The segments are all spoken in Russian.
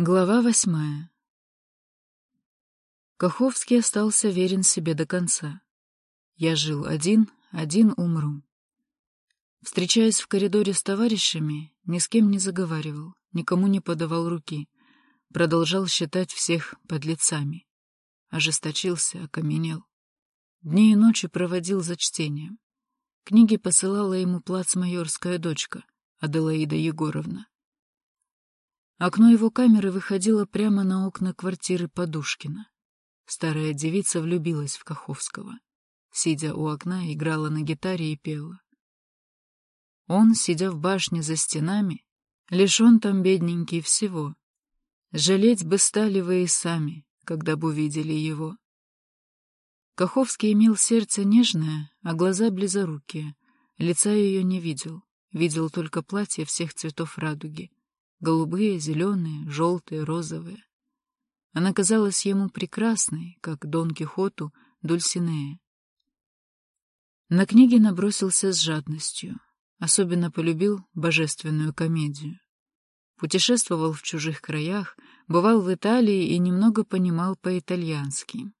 Глава восьмая Каховский остался верен себе до конца. Я жил один, один умру. Встречаясь в коридоре с товарищами, ни с кем не заговаривал, никому не подавал руки, продолжал считать всех подлецами. Ожесточился, окаменел. Дни и ночи проводил за чтением. Книги посылала ему плацмайорская дочка, Аделаида Егоровна. Окно его камеры выходило прямо на окна квартиры Подушкина. Старая девица влюбилась в Каховского. Сидя у окна, играла на гитаре и пела. Он, сидя в башне за стенами, лишен там, бедненький, всего. Жалеть бы стали вы и сами, когда бы увидели его. Каховский имел сердце нежное, а глаза близорукие. Лица ее не видел, видел только платье всех цветов радуги — голубые, зеленые, желтые, розовые. Она казалась ему прекрасной, как Дон Кихоту Дульсинея. На книги набросился с жадностью, особенно полюбил божественную комедию. Путешествовал в чужих краях, бывал в Италии и немного понимал по-итальянски.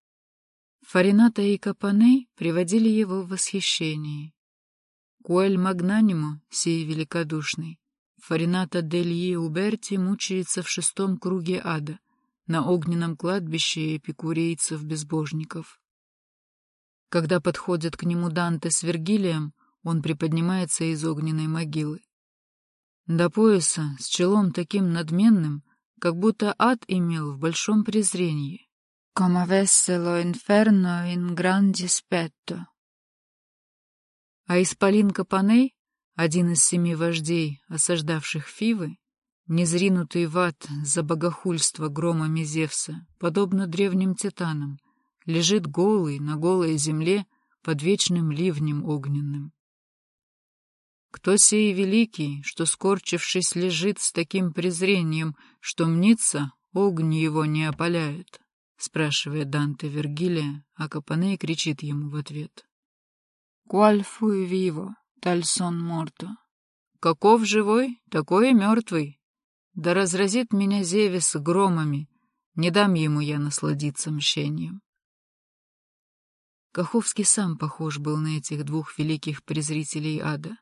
Фарината и Капаней приводили его в восхищение. Куэль Магнанимо, сей великодушный, Фарината Дельи Уберти мучается в шестом круге ада, на огненном кладбище эпикурейцев-безбожников. Когда подходит к нему Данте с Вергилием, он приподнимается из огненной могилы. До пояса, с челом таким надменным, как будто ад имел в большом презрении. «Come avesse lo inferno in gran dispetto». А исполин Капаней один из семи вождей, осаждавших Фивы, незринутый в ад за богохульство громами Зевса, подобно древним титанам, лежит голый на голой земле под вечным ливнем огненным. Кто сей великий, что, скорчившись, лежит с таким презрением, что мнится, огонь его не опаляет? — спрашивает Данте Вергилия, а Капаней кричит ему в ответ. «Qual fui vivo?» Тальсон Морто. Каков живой, такой и мертвый. Да разразит меня Зевес громами, не дам ему я насладиться мщением. Каховский сам похож был на этих двух великих презрителей ада.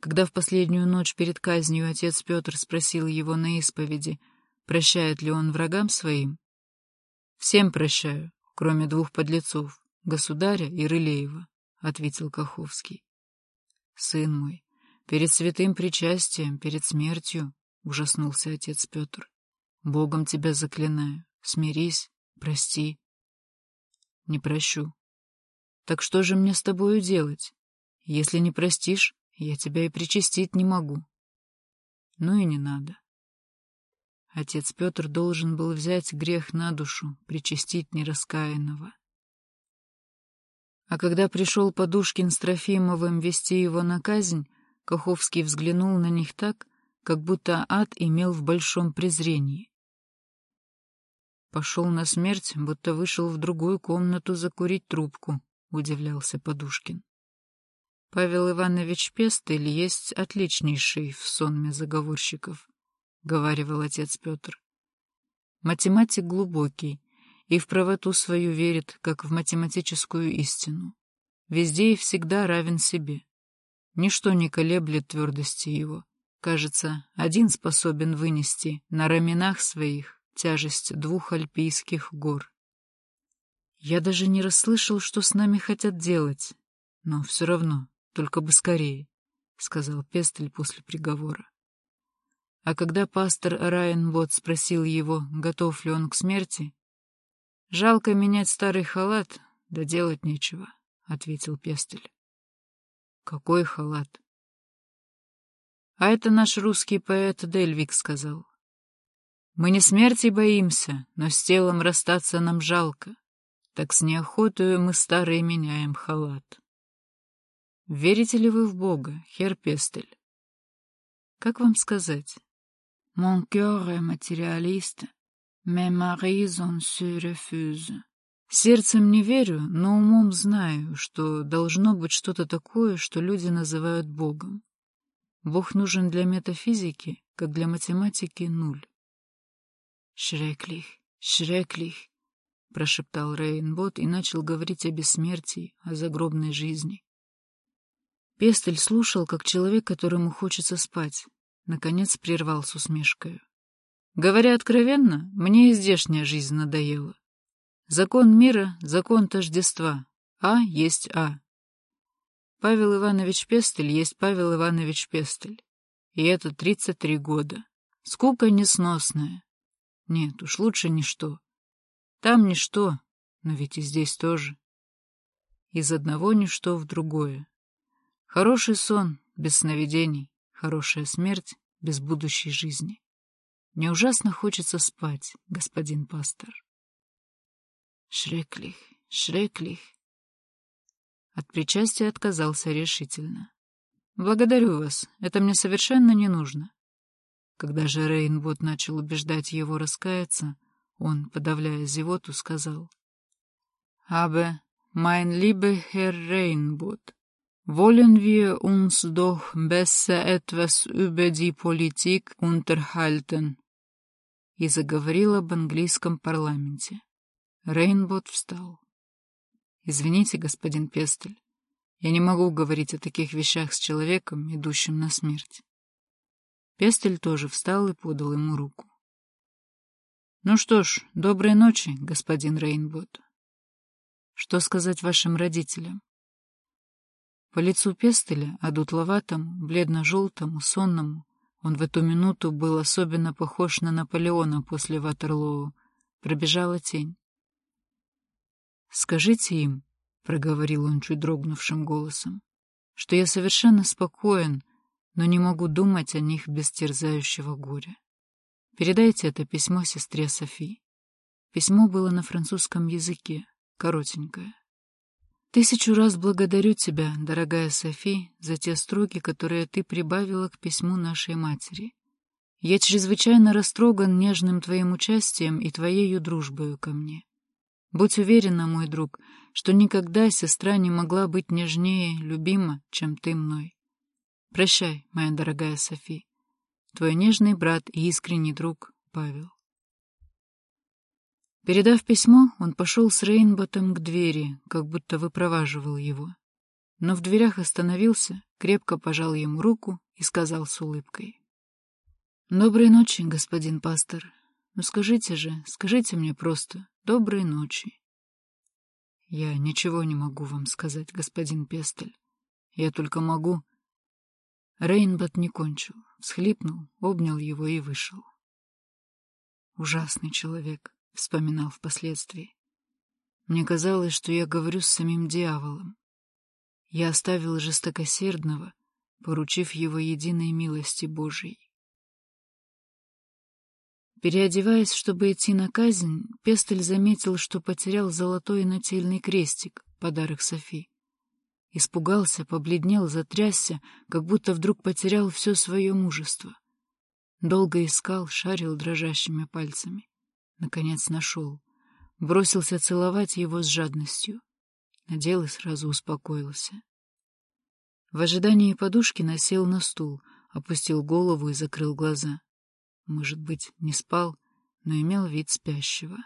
Когда в последнюю ночь перед казнью отец Петр спросил его на исповеди, прощает ли он врагам своим, «Всем прощаю, кроме двух подлецов, государя и Рылеева», — ответил Каховский. Сын мой, перед святым причастием, перед смертью, — ужаснулся отец Петр. Богом тебя заклинаю, смирись, прости. Не прощу. Так что же мне с тобою делать? Если не простишь, я тебя и причастить не могу. Ну и не надо. Отец Петр должен был взять грех на душу, причастить нераскаянного. А когда пришел Подушкин с Трофимовым вести его на казнь, Каховский взглянул на них так, как будто ад имел в большом презрении. Пошел на смерть, будто вышел в другую комнату закурить трубку, — удивлялся Подушкин. Павел Иванович Пестель есть отличнейший в сонме заговорщиков, — говаривал отец Петр. Математик глубокий, и в правоту свою верит, как в математическую истину. Везде и всегда равен себе. Ничто не колеблет твердости его. Кажется, один способен вынести на раменах своих тяжесть двух альпийских гор. Я даже не расслышал, что с нами хотят делать. Но все равно, только бы скорее, — сказал Пестель после приговора. А когда пастор Райенбот спросил его, готов ли он к смерти, Жалко менять старый халат, да делать нечего, — ответил Пестель. Какой халат? А это наш русский поэт Дельвик сказал. Мы не смерти боимся, но с телом расстаться нам жалко. Так с неохотою мы старые меняем халат. Верите ли вы в Бога, хер Пестель? Как вам сказать? Mon cœur est. Mais ma raison se refuse. Сердцем не верю, но умом знаю, что должно быть что-то такое, что люди называют Богом. Бог нужен для метафизики, как для математики нуль. «Шреклих, шреклих», — прошептал Рейнбот и начал говорить о бессмертии, о загробной жизни. Пестель слушал, как человек, которому хочется спать. Наконец прервал с усмешкой. Говоря откровенно, мне и здешняя жизнь надоела. Закон мира — закон тождества. А есть А. Павел Иванович Пестель есть Павел Иванович Пестель. И это тридцать три года. Скука несносная. Нет, уж лучше ничто. Там ничто, но ведь и здесь тоже. Из одного ничто в другое. Хороший сон, без сновидений, хорошая смерть, без будущей жизни. Мне ужасно хочется спать, господин пастор. Шреклих, Шреклих. От причастия отказался решительно. Благодарю вас, это мне совершенно не нужно. Когда же Рейнбот начал убеждать его раскаяться, он, подавляя зевоту, сказал. «Aber, mein lieber Herr Reinbot, wollen wir uns doch besser etwas über die Politik unterhalten?» И заговорил об английском парламенте. Рейнбот встал. «Извините, господин Пестель, я не могу говорить о таких вещах с человеком, идущим на смерть». Пестель тоже встал и подал ему руку. Ну что ж, доброй ночи, господин Рейнбот. Что сказать вашим родителям? По лицу Пестеля, одутловатому, бледно-желтому, сонному, он в эту минуту был особенно похож на Наполеона после Ватерлоу, пробежала тень. «Скажите им», — проговорил он чуть дрогнувшим голосом, — «что я совершенно спокоен, но не могу думать о них без терзающего горя». Передайте это письмо сестре Софи. Письмо было на французском языке, коротенькое. Тысячу раз благодарю тебя, дорогая Софи, за те строки, которые ты прибавила к письму нашей матери. Я чрезвычайно растроган нежным твоим участием и твоею дружбою ко мне. Будь уверена, мой друг, что никогда сестра не могла быть нежнее, любима, чем ты мной. Прощай, моя дорогая Софи. Твой нежный брат и искренний друг Павел. Передав письмо, он пошел с Рейнботом к двери, как будто выпроваживал его. Но в дверях остановился, крепко пожал ему руку и сказал с улыбкой. «Доброй ночи, господин пастор. Ну скажите же, скажите мне просто «доброй ночи». «Я ничего не могу вам сказать, господин Пестель. Я только могу...» Рейнбот не кончил, всхлипнул, обнял его и вышел. «Ужасный человек», — вспоминал впоследствии. «Мне казалось, что я говорю с самим дьяволом. Я оставил жестокосердного, поручив его единой милости Божией. Переодеваясь, чтобы идти на казнь, Пестель заметил, что потерял золотой нательный крестик, подарок Софи. Испугался, побледнел, затрясся, как будто вдруг потерял все свое мужество. Долго искал, шарил дрожащими пальцами. Наконец нашел. Бросился целовать его с жадностью. Надел и сразу успокоился. В ожидании подушки насел на стул, опустил голову и закрыл глаза. Может быть, не спал, но имел вид спящего.